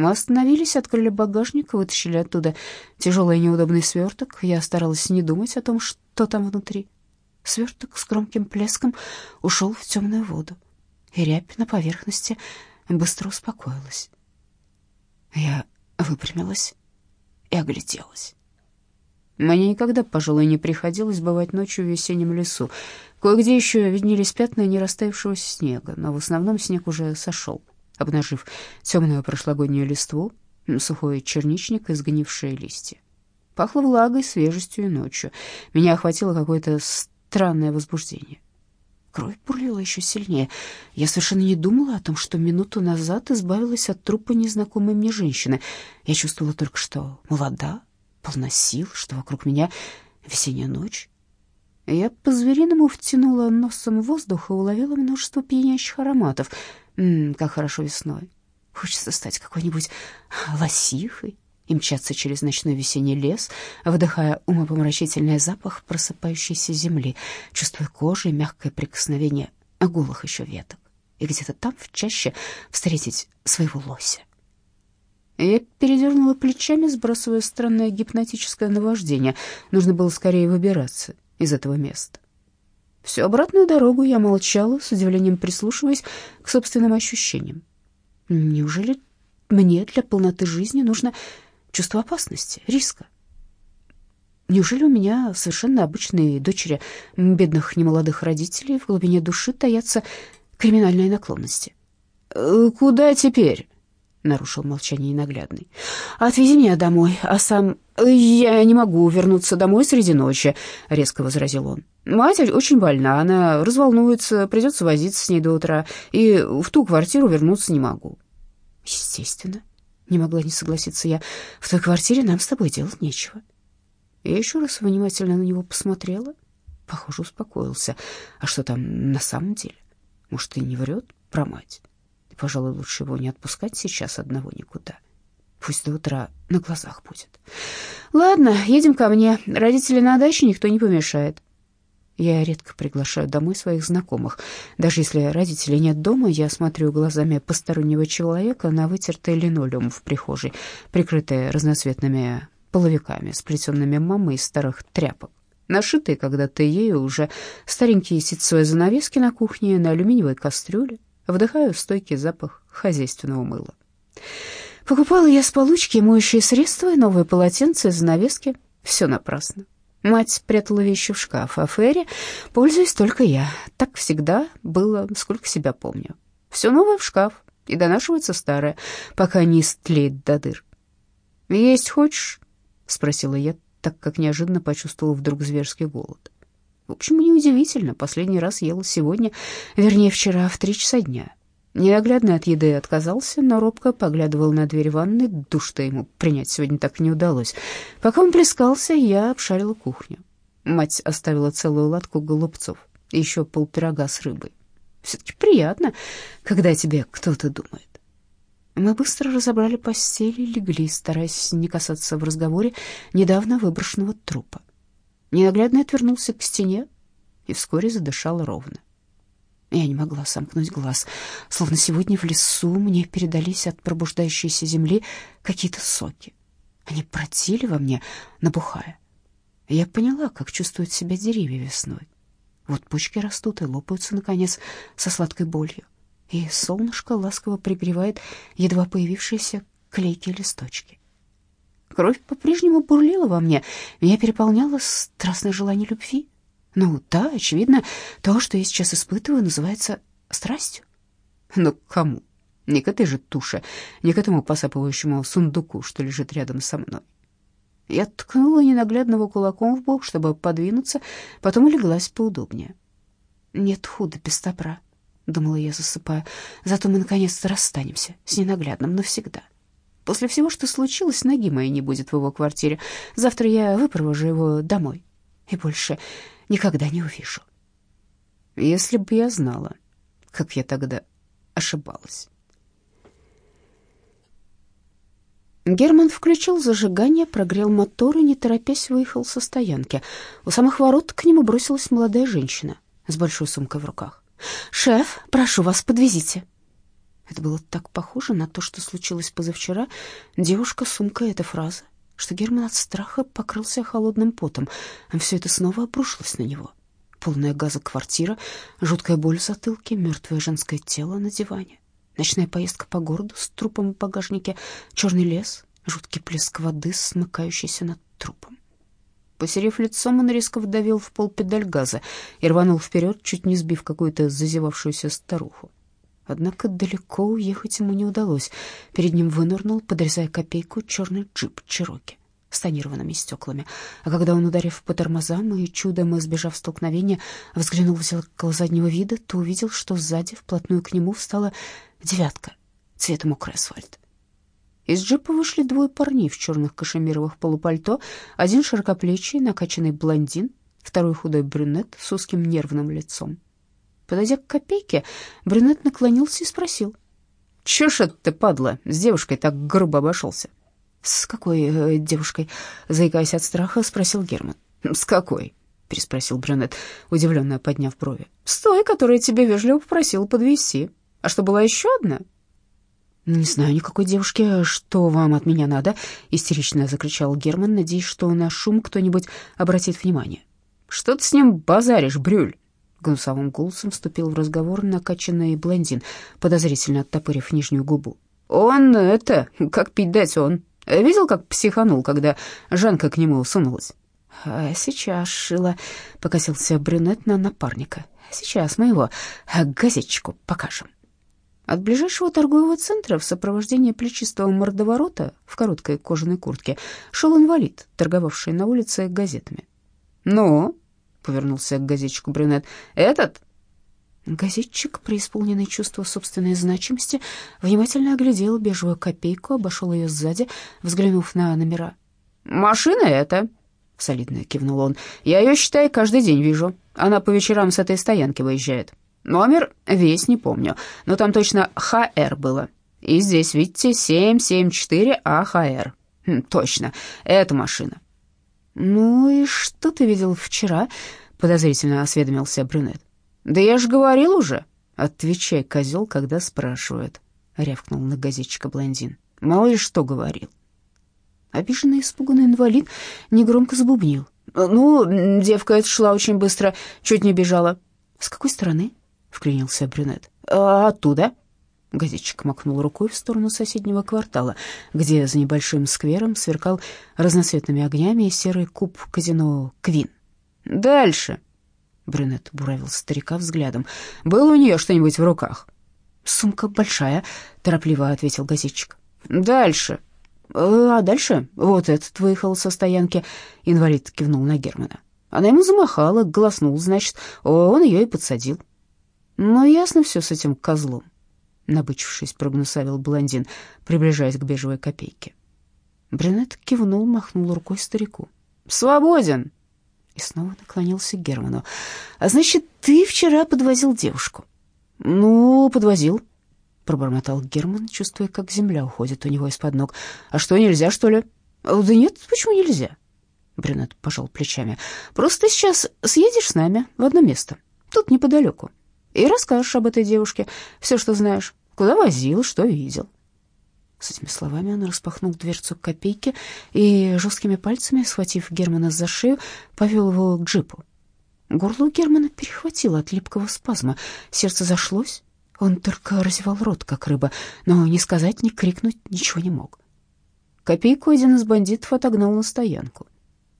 Мы остановились, открыли багажник, вытащили оттуда тяжелый и неудобный сверток. Я старалась не думать о том, что там внутри. Сверток с громким плеском ушел в темную воду, и рябь на поверхности быстро успокоилась. Я выпрямилась и огляделась. Мне никогда, пожалуй, не приходилось бывать ночью в весеннем лесу. Кое-где еще виднелись пятна нерастаявшегося снега, но в основном снег уже сошел, обнажив темную прошлогоднюю листву, сухой черничник и сгнившие листья. Пахло влагой, свежестью и ночью. Меня охватило какое-то странное возбуждение. Кровь бурлила еще сильнее. Я совершенно не думала о том, что минуту назад избавилась от трупа незнакомой мне женщины. Я чувствовала только, что молода, полна сил, что вокруг меня весенняя ночь. Я по-звериному втянула носом воздух и уловила множество пьянящих ароматов. М -м, как хорошо весной. Хочется стать какой-нибудь лосихой и мчаться через ночной весенний лес, вдыхая умопомрачительный запах просыпающейся земли, чувствуя кожей мягкое прикосновение голых еще веток, и где-то там в чаще встретить своего лося. Я передернула плечами, сбрасывая странное гипнотическое наваждение. Нужно было скорее выбираться из этого места. Всю обратную дорогу я молчала, с удивлением прислушиваясь к собственным ощущениям. Неужели мне для полноты жизни нужно чувство опасности, риска. Неужели у меня совершенно обычные дочери бедных немолодых родителей в глубине души таятся криминальные наклонности? «Э, «Куда теперь?» — нарушил молчание ненаглядный. «Отвези меня домой, а сам...» «Я не могу вернуться домой среди ночи», — резко возразил он. «Мать очень больна, она разволнуется, придется возиться с ней до утра, и в ту квартиру вернуться не могу». «Естественно. Не могла не согласиться я. В той квартире нам с тобой делать нечего. Я еще раз внимательно на него посмотрела. Похоже, успокоился. А что там на самом деле? Может, и не врет про мать? Пожалуй, лучше его не отпускать сейчас одного никуда. Пусть до утра на глазах будет. Ладно, едем ко мне. Родители на даче, никто не помешает. Я редко приглашаю домой своих знакомых. Даже если родителей нет дома, я смотрю глазами постороннего человека на вытертый линолеум в прихожей, прикрытый разноцветными половиками, сплетенными мамой из старых тряпок. Нашитые когда-то ею уже старенькие ситцевые занавески на кухне, на алюминиевой кастрюле. Вдыхаю стойкий запах хозяйственного мыла. Покупала я с получки моющие средства и новые полотенца и занавески. Все напрасно. Мать спрятала вещи в шкаф, а Ферри пользуюсь только я. Так всегда было, сколько себя помню. Все новое в шкаф и донашивается старое, пока не стлеет до дыр. «Есть хочешь?» — спросила я, так как неожиданно почувствовала вдруг зверский голод. В общем, неудивительно, последний раз ела сегодня, вернее, вчера в три часа дня. Неоглядно от еды отказался, но робко поглядывал на дверь ванной, душ-то ему принять сегодня так не удалось. Пока он плескался, я обшарила кухню. Мать оставила целую латку голубцов и еще полпирога с рыбой. Все-таки приятно, когда тебе кто-то думает. Мы быстро разобрали постель и легли, стараясь не касаться в разговоре недавно выброшенного трупа. Ненаглядно отвернулся к стене и вскоре задышал ровно. Я не могла сомкнуть глаз, словно сегодня в лесу мне передались от пробуждающейся земли какие-то соки. Они бродили во мне, набухая. Я поняла, как чувствуют себя деревья весной. Вот почки растут и лопаются, наконец, со сладкой болью. И солнышко ласково пригревает едва появившиеся клейкие листочки. Кровь по-прежнему бурлила во мне, меня переполняло страстное желание любви. Ну да, очевидно, то, что я сейчас испытываю, называется страстью. Но к кому? Не к этой же туше, не к этому посапывающему сундуку, что лежит рядом со мной. Я ткнула ненаглядного кулаком в бок, чтобы подвинуться, потом улеглась поудобнее. «Нет худа без добра», — думала я, засыпая. «Зато мы наконец-то расстанемся с ненаглядным навсегда. После всего, что случилось, ноги моей не будет в его квартире. Завтра я выпровожу его домой. И больше никогда не увижу. Если бы я знала, как я тогда ошибалась. Герман включил зажигание, прогрел мотор и, не торопясь, выехал со стоянки. У самых ворот к нему бросилась молодая женщина с большой сумкой в руках. «Шеф, прошу вас, подвезите». Это было так похоже на то, что случилось позавчера. Девушка, сумка — эта фраза, что Герман от страха покрылся холодным потом, а все это снова обрушилось на него. Полная газа квартира, жуткая боль в затылке, мертвое женское тело на диване, ночная поездка по городу с трупом в багажнике, черный лес, жуткий плеск воды, смыкающийся над трупом. Посерев лицом, он резко вдавил в пол педаль газа и рванул вперед, чуть не сбив какую-то зазевавшуюся старуху. Однако далеко уехать ему не удалось. Перед ним вынырнул, подрезая копейку, черный джип Чироки с тонированными стеклами. А когда он, ударив по тормозам и чудом избежав столкновения, взглянул в зеркало заднего вида, то увидел, что сзади вплотную к нему встала девятка цвета мокрый асфальт. Из джипа вышли двое парней в черных кашемировых полупальто, один широкоплечий, накачанный блондин, второй худой брюнет с узким нервным лицом. Подойдя к копейке, брюнет наклонился и спросил. «Чё ж это ты, падла, с девушкой так грубо обошелся?» «С какой э, девушкой?» — заикаясь от страха, спросил Герман. «С какой?» — переспросил брюнет, удивленно подняв брови. «С той, которая тебя вежливо попросила подвезти. А что, была еще одна?» «Не знаю никакой девушки. Что вам от меня надо?» — истерично закричал Герман, надеясь, что на шум кто-нибудь обратит внимание. «Что ты с ним базаришь, Брюль?» Гнусовым голосом вступил в разговор накачанный блондин, подозрительно оттопырив нижнюю губу. «Он это, как пить дать он. Видел, как психанул, когда Жанка к нему сунулась?» «А сейчас, Шила», — покосился брюнет на напарника. «Сейчас мы его газетчику покажем». От ближайшего торгового центра в сопровождении плечистого мордоворота в короткой кожаной куртке шел инвалид, торговавший на улице газетами. «Ну?» — повернулся к газетчику брюнет. «Этот?» Газетчик, преисполненный чувства собственной значимости, внимательно оглядел бежевую копейку, обошел ее сзади, взглянув на номера. «Машина эта!» — солидно кивнул он. «Я ее, считай, каждый день вижу. Она по вечерам с этой стоянки выезжает. Номер весь не помню, но там точно ХР было. И здесь, видите, 774 АХР. Хм, точно, это машина. «Ну и что ты видел вчера?» — подозрительно осведомился брюнет. «Да я же говорил уже!» — отвечай, козел, когда спрашивают, — рявкнул на газетчика блондин. «Мало ли что говорил». Обиженный испуганный инвалид негромко забубнил. «Ну, девка эта шла очень быстро, чуть не бежала». «С какой стороны?» — вклинился брюнет. «А «Оттуда». Газетчик макнул рукой в сторону соседнего квартала, где за небольшим сквером сверкал разноцветными огнями серый куб казино «Квин». «Дальше!» — брюнет буравил старика взглядом. «Было у нее что-нибудь в руках?» «Сумка большая», — торопливо ответил газетчик. «Дальше!» «Э, «А дальше? Вот этот выехал со стоянки», — инвалид кивнул на Германа. Она ему замахала, голоснул, значит, он ее и подсадил. «Ну, ясно все с этим козлом», набычившись, прогнусавил блондин, приближаясь к бежевой копейке. Брюнет кивнул, махнул рукой старику. «Свободен!» И снова наклонился к Герману. «А значит, ты вчера подвозил девушку?» «Ну, подвозил», — пробормотал Герман, чувствуя, как земля уходит у него из-под ног. «А что, нельзя, что ли?» «Да нет, почему нельзя?» Брюнет пожал плечами. «Просто сейчас съедешь с нами в одно место, тут неподалеку, и расскажешь об этой девушке все, что знаешь. Куда возил, что видел». С этими словами он распахнул дверцу копейки и жесткими пальцами, схватив Германа за шею, повел его к джипу. Горло Германа перехватило от липкого спазма, сердце зашлось. Он только разевал рот, как рыба, но ни сказать, ни крикнуть ничего не мог. Копейку один из бандитов отогнал на стоянку.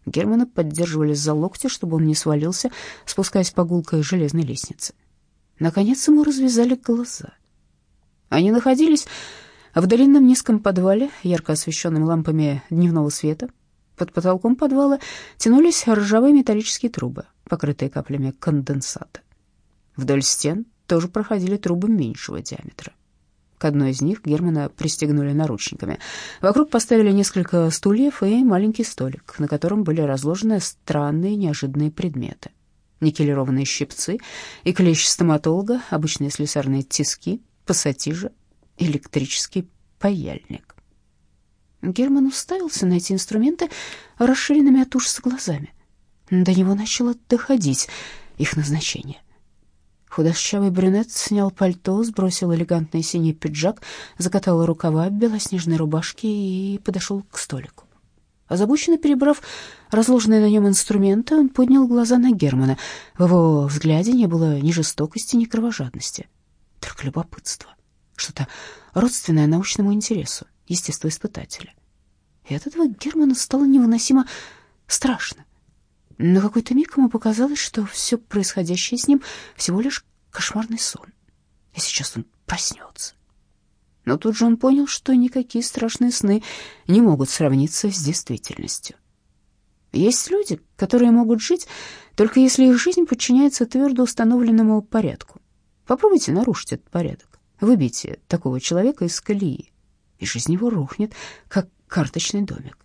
Германа поддерживали за локти, чтобы он не свалился, спускаясь по гулкой железной лестнице. Наконец ему развязали глаза. Они находились в длинном низком подвале, ярко освещенном лампами дневного света. Под потолком подвала тянулись ржавые металлические трубы, покрытые каплями конденсата. Вдоль стен тоже проходили трубы меньшего диаметра. К одной из них Германа пристегнули наручниками. Вокруг поставили несколько стульев и маленький столик, на котором были разложены странные неожиданные предметы. Никелированные щипцы и клещ стоматолога, обычные слесарные тиски, пассатижи, электрический паяльник. Герман уставился на эти инструменты расширенными от ужаса глазами. До него начало доходить их назначение. Худощавый брюнет снял пальто, сбросил элегантный синий пиджак, закатал рукава белоснежной рубашки и подошел к столику. Озабоченно перебрав разложенные на нем инструменты, он поднял глаза на Германа. В его взгляде не было ни жестокости, ни кровожадности, только любопытство, что-то родственное научному интересу естествоиспытателя. И от этого Герману стало невыносимо страшно. На какой-то миг ему показалось, что все происходящее с ним всего лишь кошмарный сон, и сейчас он проснется. Но тут же он понял, что никакие страшные сны не могут сравниться с действительностью. Есть люди, которые могут жить, только если их жизнь подчиняется твердо установленному порядку. Попробуйте нарушить этот порядок. Выбейте такого человека из колеи, и жизнь его рухнет, как карточный домик.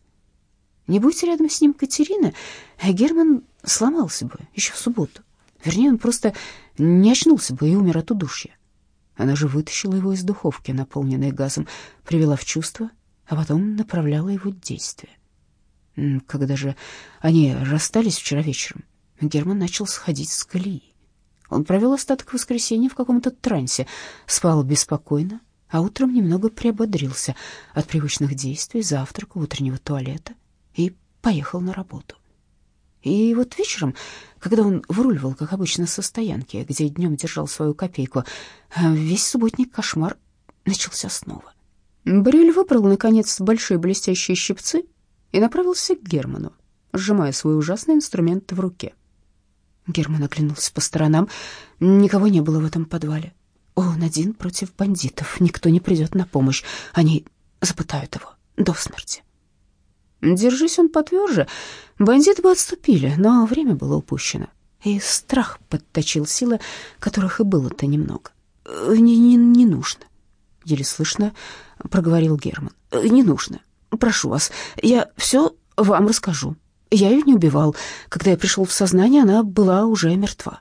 Не будь рядом с ним Катерина, Герман сломался бы еще в субботу. Вернее, он просто не очнулся бы и умер от удушья. Она же вытащила его из духовки, наполненной газом, привела в чувство, а потом направляла его действия. Когда же они расстались вчера вечером, Герман начал сходить с колеи. Он провел остаток воскресенья в каком-то трансе, спал беспокойно, а утром немного приободрился от привычных действий, завтрака, утреннего туалета и поехал на работу. И вот вечером, когда он выруливал, как обычно, со стоянки, где днем держал свою копейку, весь субботний кошмар начался снова. Брюль выбрал, наконец, большие блестящие щипцы и направился к Герману, сжимая свой ужасный инструмент в руке. Герман оглянулся по сторонам. Никого не было в этом подвале. Он один против бандитов. Никто не придет на помощь. Они запытают его до смерти. Держись он потверже, бандиты бы отступили, но время было упущено, и страх подточил силы, которых и было-то немного. «Не, не, не нужно», — еле слышно проговорил Герман. «Не нужно. Прошу вас, я все вам расскажу. Я ее не убивал. Когда я пришел в сознание, она была уже мертва».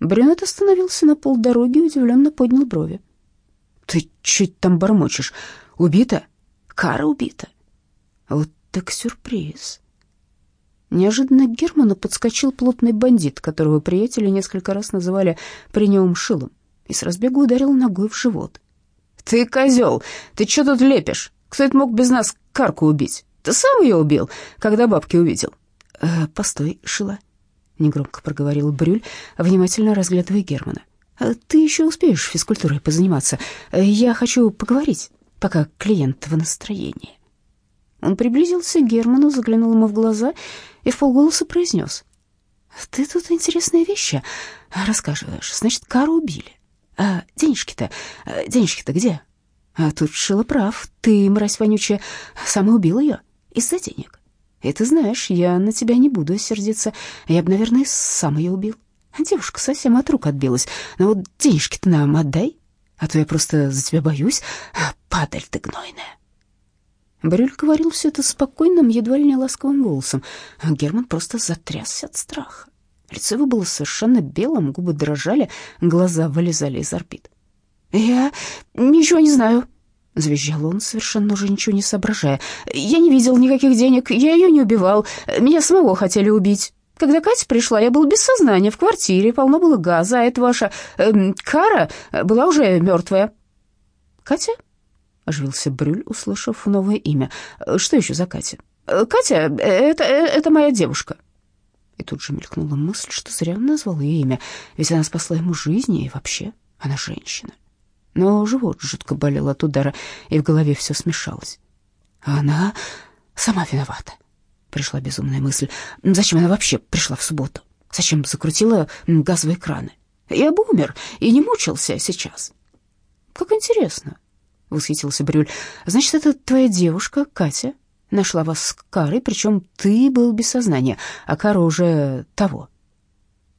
Брюнет остановился на полдороги и удивленно поднял брови. «Ты чуть там бормочешь? Убита? Кара убита. Вот так сюрприз. Неожиданно к Герману подскочил плотный бандит, которого приятели несколько раз называли при нем шилом, и с разбегу ударил ногой в живот. «Ты козел! Ты что тут лепишь? Кто это мог без нас карку убить? Ты сам ее убил, когда бабки увидел?» «Э, «Постой, Шила», — негромко проговорил Брюль, внимательно разглядывая Германа. «Э, «Ты еще успеешь физкультурой позаниматься. Э, я хочу поговорить, пока клиент в настроении». Он приблизился к Герману, заглянул ему в глаза и в полголоса произнес. «Ты тут интересные вещи рассказываешь. Значит, Кару убили. А денежки-то, а денежки-то где?» «А тут Шила прав. Ты, мразь вонючая, сам убил ее из-за денег. И ты знаешь, я на тебя не буду сердиться. Я бы, наверное, сам ее убил. Девушка совсем от рук отбилась. Но вот денежки-то нам отдай, а то я просто за тебя боюсь. Падаль ты гнойная». Брюль говорил все это спокойным, едва ли не ласковым голосом. Герман просто затрясся от страха. Лицо его было совершенно белым, губы дрожали, глаза вылезали из орбит. «Я ничего не знаю», — завизжал он, совершенно уже ничего не соображая. «Я не видел никаких денег, я ее не убивал, меня самого хотели убить. Когда Катя пришла, я был без сознания в квартире, полно было газа, а эта ваша э, Кара была уже мертвая». «Катя?» — оживился Брюль, услышав новое имя. «Что еще за Катя?» «Катя, это, это моя девушка». И тут же мелькнула мысль, что зря он назвал ее имя, ведь она спасла ему жизнь, и вообще она женщина. Но живот жутко болел от удара, и в голове все смешалось. А она сама виновата. Пришла безумная мысль. Зачем она вообще пришла в субботу? Зачем закрутила газовые краны? Я бы умер и не мучился сейчас. Как интересно, — восхитился Брюль. «Значит, это твоя девушка, Катя, нашла вас с Карой, причем ты был без сознания, а Кара уже того».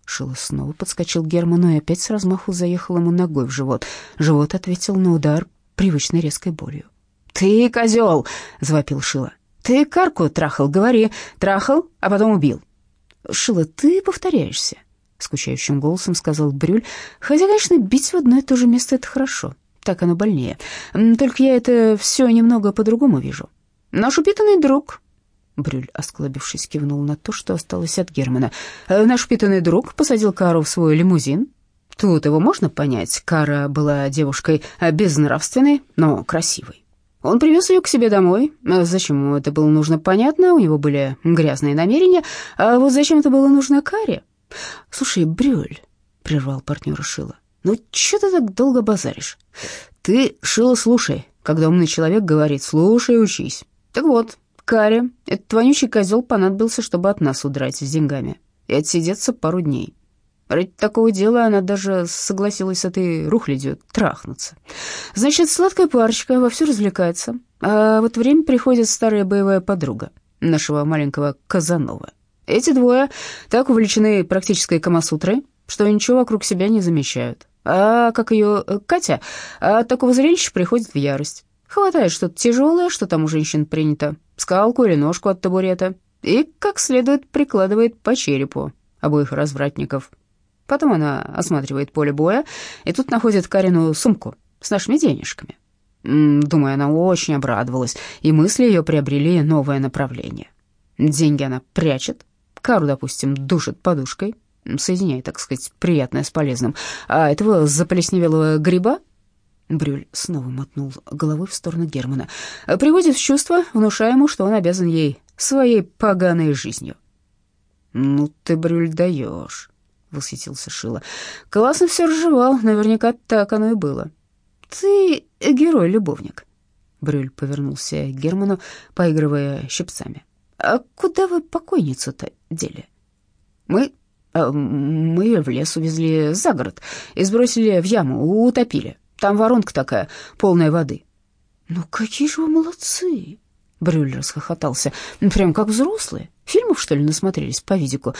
Шила снова подскочил Герману и опять с размаху заехал ему ногой в живот. Живот ответил на удар привычной резкой болью. «Ты козел!» — завопил Шила. «Ты Карку трахал, говори. Трахал, а потом убил». «Шила, ты повторяешься», — скучающим голосом сказал Брюль. «Хотя, конечно, бить в одно и то же место — это хорошо так оно больнее. Только я это все немного по-другому вижу. Наш упитанный друг...» Брюль, осклабившись, кивнул на то, что осталось от Германа. «Наш упитанный друг посадил Кару в свой лимузин Тут его можно понять. Кара была девушкой безнравственной, но красивой. Он привез ее к себе домой. Зачем ему это было нужно, понятно. У него были грязные намерения. А вот зачем это было нужно Каре? «Слушай, Брюль», — прервал партнера Шила, — «ну что ты так долго базаришь? Ты, Шила, слушай, когда умный человек говорит, слушай, учись. Так вот, Каре, этот вонючий козел понадобился, чтобы от нас удрать с деньгами и отсидеться пару дней. Ради такого дела она даже согласилась с этой рухлядью трахнуться. Значит, сладкая парочка вовсю развлекается, а в это время приходит старая боевая подруга нашего маленького Казанова. Эти двое так увлечены практической камасутрой, что ничего вокруг себя не замечают. А как ее э, Катя от такого зрелища приходит в ярость. Хватает что-то тяжелое, что там у женщин принято, скалку или ножку от табурета, и как следует прикладывает по черепу обоих развратников. Потом она осматривает поле боя, и тут находит Карину сумку с нашими денежками. Думаю, она очень обрадовалась, и мысли ее приобрели новое направление. Деньги она прячет, Кару, допустим, душит подушкой, соединяет, так сказать, приятное с полезным, а этого заплесневелого гриба Брюль снова мотнул головой в сторону Германа. «Приводит в чувство, внушая ему, что он обязан ей своей поганой жизнью». «Ну ты, Брюль, даешь», — восхитился Шила. «Классно все разжевал, наверняка так оно и было». «Ты герой-любовник», — Брюль повернулся к Герману, поигрывая щипцами. «А куда вы покойницу-то дели?» «Мы... А, мы в лес увезли за город и сбросили в яму, утопили. Там воронка такая, полная воды». «Ну какие же вы молодцы!» Брюль расхохотался. «Прям как взрослые. Фильмов, что ли, насмотрелись по видику?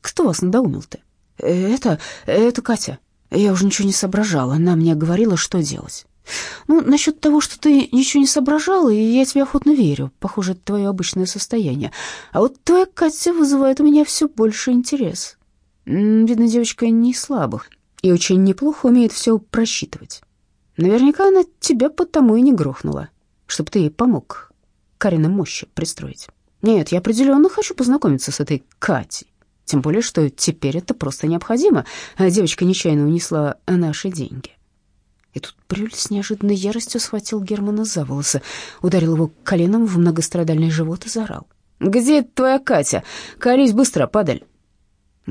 Кто вас надоумил-то?» «Это... это Катя. Я уже ничего не соображала. Она мне говорила, что делать». «Ну, насчет того, что ты ничего не соображала, и я тебе охотно верю. Похоже, это твое обычное состояние. А вот твоя Катя вызывает у меня все больше интерес. Видно, девочка не слабых и очень неплохо умеет все просчитывать. Наверняка она тебя потому и не грохнула, чтобы ты ей помог Карина мощи пристроить. Нет, я определенно хочу познакомиться с этой Катей. Тем более, что теперь это просто необходимо. А девочка нечаянно унесла наши деньги. И тут Брюль с неожиданной яростью схватил Германа за волосы, ударил его коленом в многострадальный живот и заорал. «Где твоя Катя? Колись быстро, падаль!»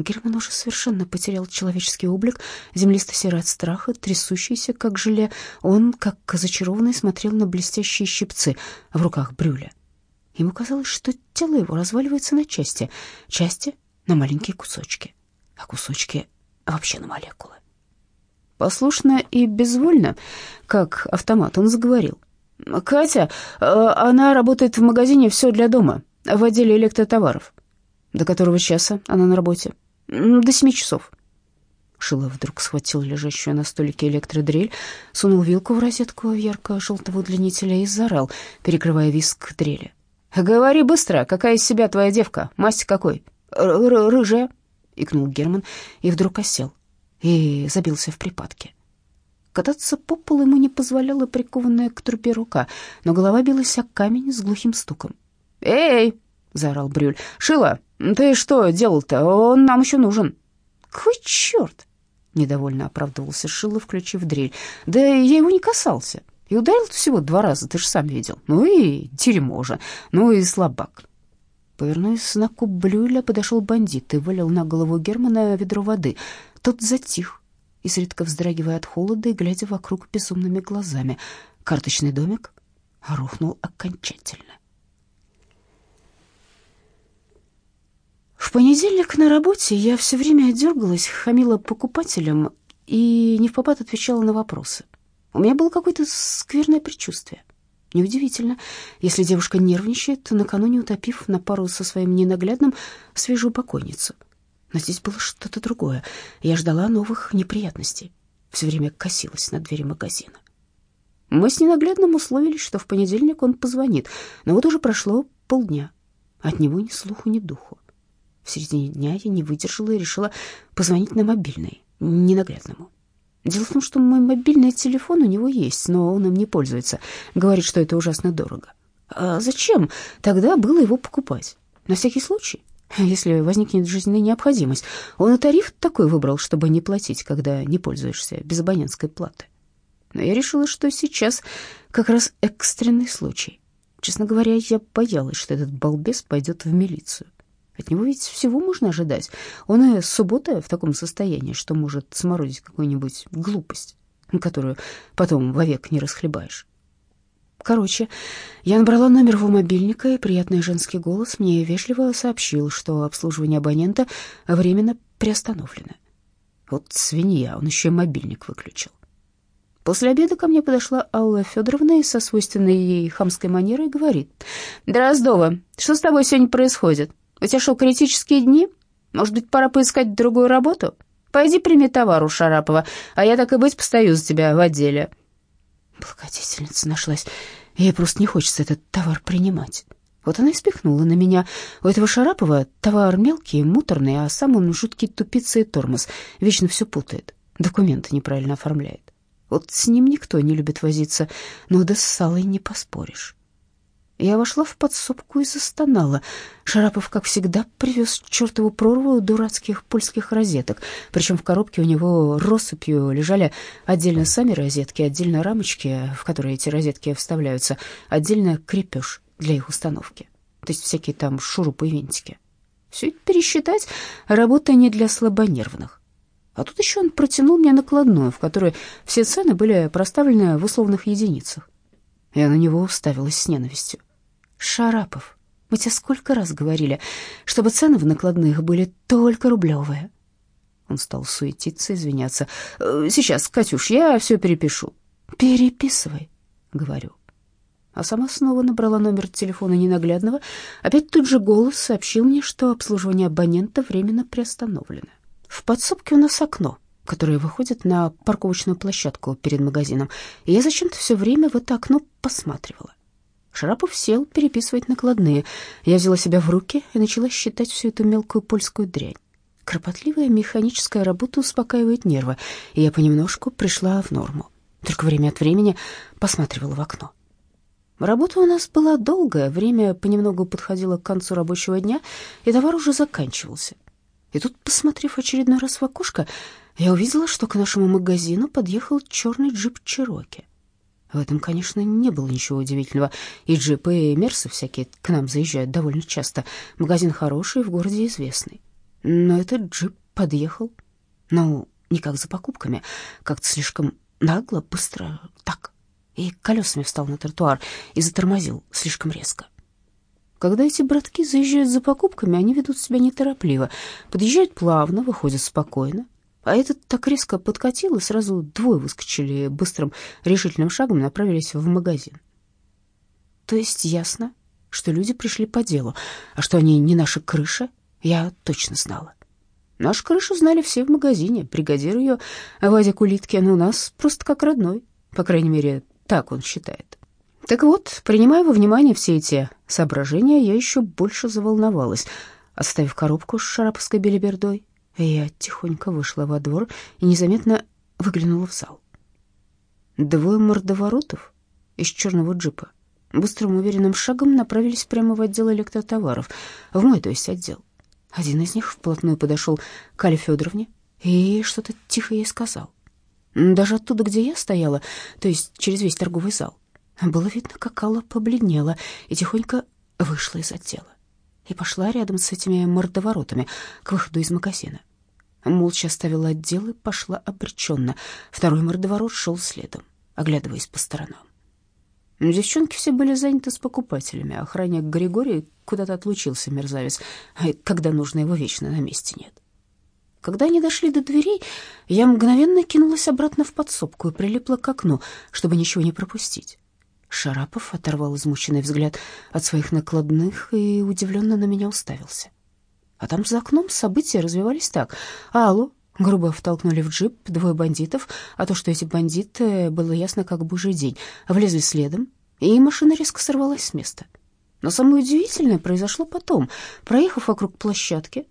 Герман уже совершенно потерял человеческий облик, землисто-серый от страха, трясущийся, как желе. Он, как зачарованный, смотрел на блестящие щипцы в руках Брюля. Ему казалось, что тело его разваливается на части, части на маленькие кусочки, а кусочки вообще на молекулы. Послушно и безвольно, как автомат, он заговорил. «Катя, э, она работает в магазине «Все для дома», в отделе электротоваров. До которого часа она на работе? До семи часов». Шилов вдруг схватил лежащую на столике электродрель, сунул вилку в розетку ярко-желтого удлинителя и заорал, перекрывая виск дрели. «Говори быстро, какая из себя твоя девка? Масть какой?» Р «Рыжая», — икнул Герман и вдруг осел и забился в припадке. Кататься по полу ему не позволяла прикованная к трубе рука, но голова билась о камень с глухим стуком. «Эй!» — заорал Брюль. «Шила, ты что делал-то? Он нам еще нужен». «Какой черт!» — недовольно оправдывался Шила, включив дрель. «Да я его не касался. И ударил всего два раза, ты же сам видел. Ну и дерьмо же, ну и слабак». Повернув на куб Блюля, подошел бандит и вылил на голову Германа ведро воды. Тот затих, изредка вздрагивая от холода и глядя вокруг безумными глазами. Карточный домик рухнул окончательно. В понедельник на работе я все время дергалась, хамила покупателям и не в попад отвечала на вопросы. У меня было какое-то скверное предчувствие. Неудивительно, если девушка нервничает, накануне утопив на пару со своим ненаглядным свежую покойницу — но здесь было что-то другое. Я ждала новых неприятностей. Все время косилась на двери магазина. Мы с ненаглядным условились, что в понедельник он позвонит, но вот уже прошло полдня. От него ни слуху, ни духу. В середине дня я не выдержала и решила позвонить на мобильный, ненаглядному. Дело в том, что мой мобильный телефон у него есть, но он им не пользуется. Говорит, что это ужасно дорого. А зачем тогда было его покупать? На всякий случай? если возникнет жизненная необходимость. Он и тариф такой выбрал, чтобы не платить, когда не пользуешься без абонентской платы. Но я решила, что сейчас как раз экстренный случай. Честно говоря, я боялась, что этот балбес пойдет в милицию. От него ведь всего можно ожидать. Он и с субботы в таком состоянии, что может сморозить какую-нибудь глупость, которую потом вовек не расхлебаешь. Короче, я набрала номер его мобильника, и приятный женский голос мне вежливо сообщил, что обслуживание абонента временно приостановлено. Вот свинья, он еще и мобильник выключил. После обеда ко мне подошла Алла Федоровна и со свойственной ей хамской манерой говорит. «Дроздова, что с тобой сегодня происходит? У тебя что, критические дни? Может быть, пора поискать другую работу? Пойди прими товар у Шарапова, а я, так и быть, постою за тебя в отделе». Благодетельница нашлась. Ей просто не хочется этот товар принимать. Вот она и спихнула на меня. У этого Шарапова товар мелкий, муторный, а сам он жуткий тупица и тормоз. Вечно все путает, документы неправильно оформляет. Вот с ним никто не любит возиться, но да с Салой не поспоришь. Я вошла в подсобку и застонала. Шарапов, как всегда, привез чертову прорву дурацких польских розеток. Причем в коробке у него россыпью лежали отдельно сами розетки, отдельно рамочки, в которые эти розетки вставляются, отдельно крепеж для их установки. То есть всякие там шурупы и винтики. Все это пересчитать — работа не для слабонервных. А тут еще он протянул мне накладную, в которой все цены были проставлены в условных единицах. Я на него уставилась с ненавистью. «Шарапов, мы тебе сколько раз говорили, чтобы цены в накладных были только рублевые?» Он стал суетиться, извиняться. «Э, «Сейчас, Катюш, я все перепишу». «Переписывай», — говорю. А сама снова набрала номер телефона ненаглядного. Опять тут же голос сообщил мне, что обслуживание абонента временно приостановлено. В подсобке у нас окно, которое выходит на парковочную площадку перед магазином, и я зачем-то все время в это окно посматривала. Шарапов сел переписывать накладные. Я взяла себя в руки и начала считать всю эту мелкую польскую дрянь. Кропотливая механическая работа успокаивает нервы, и я понемножку пришла в норму. Только время от времени посматривала в окно. Работа у нас была долгая, время понемногу подходило к концу рабочего дня, и товар уже заканчивался. И тут, посмотрев очередной раз в окошко, я увидела, что к нашему магазину подъехал черный джип Чироки. В этом, конечно, не было ничего удивительного. И джипы, и мерсы всякие к нам заезжают довольно часто. Магазин хороший, в городе известный. Но этот джип подъехал, ну, не как за покупками, как-то слишком нагло, быстро, так. И колесами встал на тротуар и затормозил слишком резко. Когда эти братки заезжают за покупками, они ведут себя неторопливо, подъезжают плавно, выходят спокойно. А этот так резко подкатил, и сразу двое выскочили быстрым решительным шагом направились в магазин. То есть ясно, что люди пришли по делу, а что они не наша крыша, я точно знала. Нашу крышу знали все в магазине, бригадир ее, Вадя Кулиткин, у нас просто как родной, по крайней мере, так он считает. Так вот, принимая во внимание все эти соображения, я еще больше заволновалась. Оставив коробку с шараповской белибердой, я тихонько вышла во двор и незаметно выглянула в зал. Двое мордоворотов из черного джипа быстрым уверенным шагом направились прямо в отдел электротоваров, в мой, то есть, отдел. Один из них вплотную подошел к Али Федоровне и что-то тихо ей сказал. Даже оттуда, где я стояла, то есть через весь торговый зал, было видно, как Алла побледнела и тихонько вышла из отдела и пошла рядом с этими мордоворотами к выходу из магазина. Молча оставила отдел и пошла обреченно. Второй мордоворот шел следом, оглядываясь по сторонам. Девчонки все были заняты с покупателями. Охранник Григорий куда-то отлучился, мерзавец, а когда нужно, его вечно на месте нет. Когда они дошли до дверей, я мгновенно кинулась обратно в подсобку и прилипла к окну, чтобы ничего не пропустить. Шарапов оторвал измученный взгляд от своих накладных и удивленно на меня уставился. А там за окном события развивались так. «Алло!» — грубо втолкнули в джип двое бандитов, а то, что эти бандиты, было ясно как божий день, влезли следом, и машина резко сорвалась с места. Но самое удивительное произошло потом. Проехав вокруг площадки,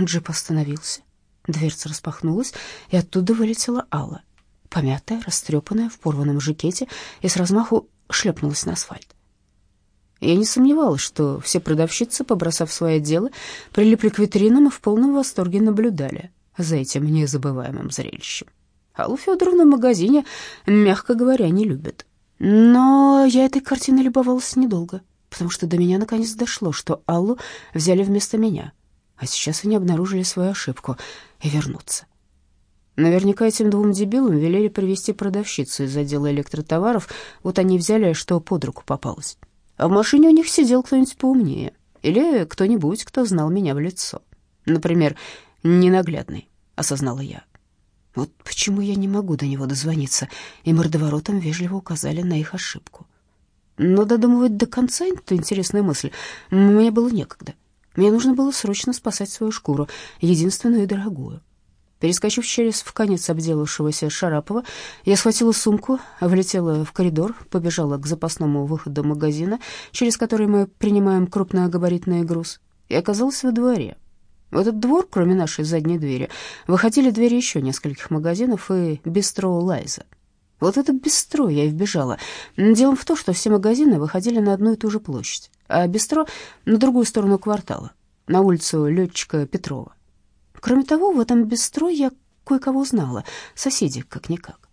джип остановился, дверца распахнулась, и оттуда вылетела Алла, помятая, растрепанная, в порванном жакете, и с размаху шлепнулась на асфальт. Я не сомневалась, что все продавщицы, побросав свое дело, прилипли к витринам и в полном восторге наблюдали за этим незабываемым зрелищем. Аллу Федоровну в магазине, мягко говоря, не любят. Но я этой картиной любовалась недолго, потому что до меня наконец дошло, что Аллу взяли вместо меня, а сейчас они обнаружили свою ошибку и вернутся. Наверняка этим двум дебилам велели привести продавщицу из отдела электротоваров, вот они взяли, что под руку попалось. А в машине у них сидел кто-нибудь поумнее. Или кто-нибудь, кто знал меня в лицо. Например, ненаглядный, осознала я. Вот почему я не могу до него дозвониться, и мордоворотом вежливо указали на их ошибку. Но додумывать до конца эту интересную мысль мне было некогда. Мне нужно было срочно спасать свою шкуру, единственную и дорогую. Перескочив через в конец обделавшегося Шарапова, я схватила сумку, влетела в коридор, побежала к запасному выходу магазина, через который мы принимаем крупногабаритный груз, и оказалась во дворе. В этот двор, кроме нашей задней двери, выходили двери еще нескольких магазинов и бистро Лайза. Вот это бистро я и вбежала. Дело в том, что все магазины выходили на одну и ту же площадь, а бистро — на другую сторону квартала, на улицу Летчика Петрова. Кроме того, в этом бистро я кое-кого узнала, соседи как-никак.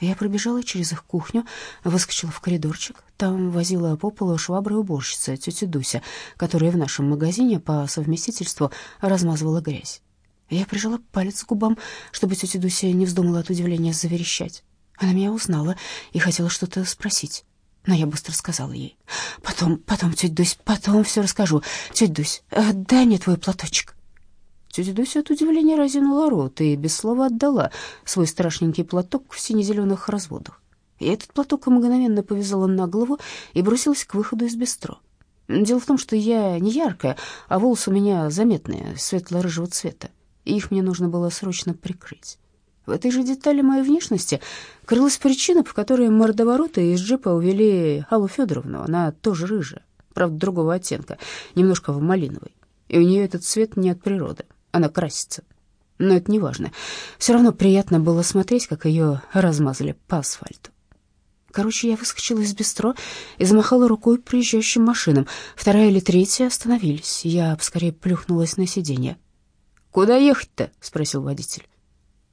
Я пробежала через их кухню, выскочила в коридорчик. Там возила по полу швабры уборщица, тетя Дуся, которая в нашем магазине по совместительству размазывала грязь. Я прижала палец к губам, чтобы тетя Дуся не вздумала от удивления заверещать. Она меня узнала и хотела что-то спросить. Но я быстро сказала ей. «Потом, потом, тетя Дусь, потом все расскажу. Тетя Дусь, дай мне твой платочек». Тетя Дуся от удивления разинула рот и без слова отдала свой страшненький платок в сине-зеленых разводах. Я этот платок мгновенно повязала на голову и бросилась к выходу из бистро. Дело в том, что я не яркая, а волосы у меня заметные, светло-рыжего цвета, и их мне нужно было срочно прикрыть. В этой же детали моей внешности крылась причина, по которой мордовороты из джипа увели Аллу Федоровну. Она тоже рыжая, правда, другого оттенка, немножко в малиновый, и у нее этот цвет не от природы она красится. Но это не важно. Все равно приятно было смотреть, как ее размазали по асфальту. Короче, я выскочила из бистро и замахала рукой приезжающим машинам. Вторая или третья остановились. Я поскорее плюхнулась на сиденье. «Куда ехать-то?» — спросил водитель.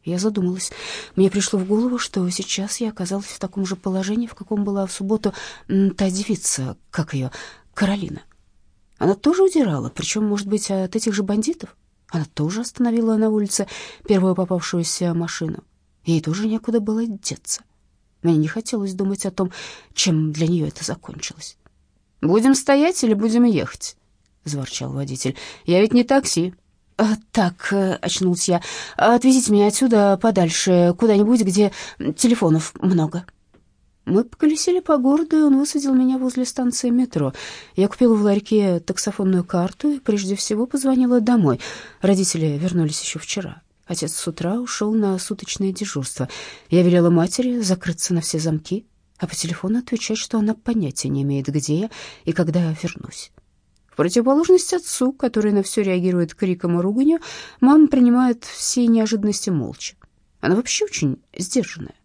Я задумалась. Мне пришло в голову, что сейчас я оказалась в таком же положении, в каком была в субботу та девица, как ее, Каролина. Она тоже удирала, причем, может быть, от этих же бандитов? Она тоже остановила на улице первую попавшуюся машину. Ей тоже некуда было деться. Мне не хотелось думать о том, чем для нее это закончилось. «Будем стоять или будем ехать?» — заворчал водитель. «Я ведь не такси». «А, «Так», э, — очнулась я, — «отвезите меня отсюда подальше, куда-нибудь, где телефонов много». Мы поколесили по городу, и он высадил меня возле станции метро. Я купила в ларьке таксофонную карту и прежде всего позвонила домой. Родители вернулись еще вчера. Отец с утра ушел на суточное дежурство. Я велела матери закрыться на все замки, а по телефону отвечать, что она понятия не имеет, где я и когда я вернусь. В противоположность отцу, который на все реагирует криком и руганью, мама принимает все неожиданности молча. Она вообще очень сдержанная.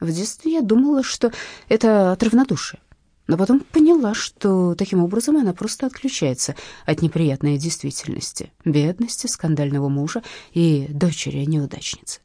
В детстве я думала, что это от равнодушия, но потом поняла, что таким образом она просто отключается от неприятной действительности, бедности, скандального мужа и дочери-неудачницы.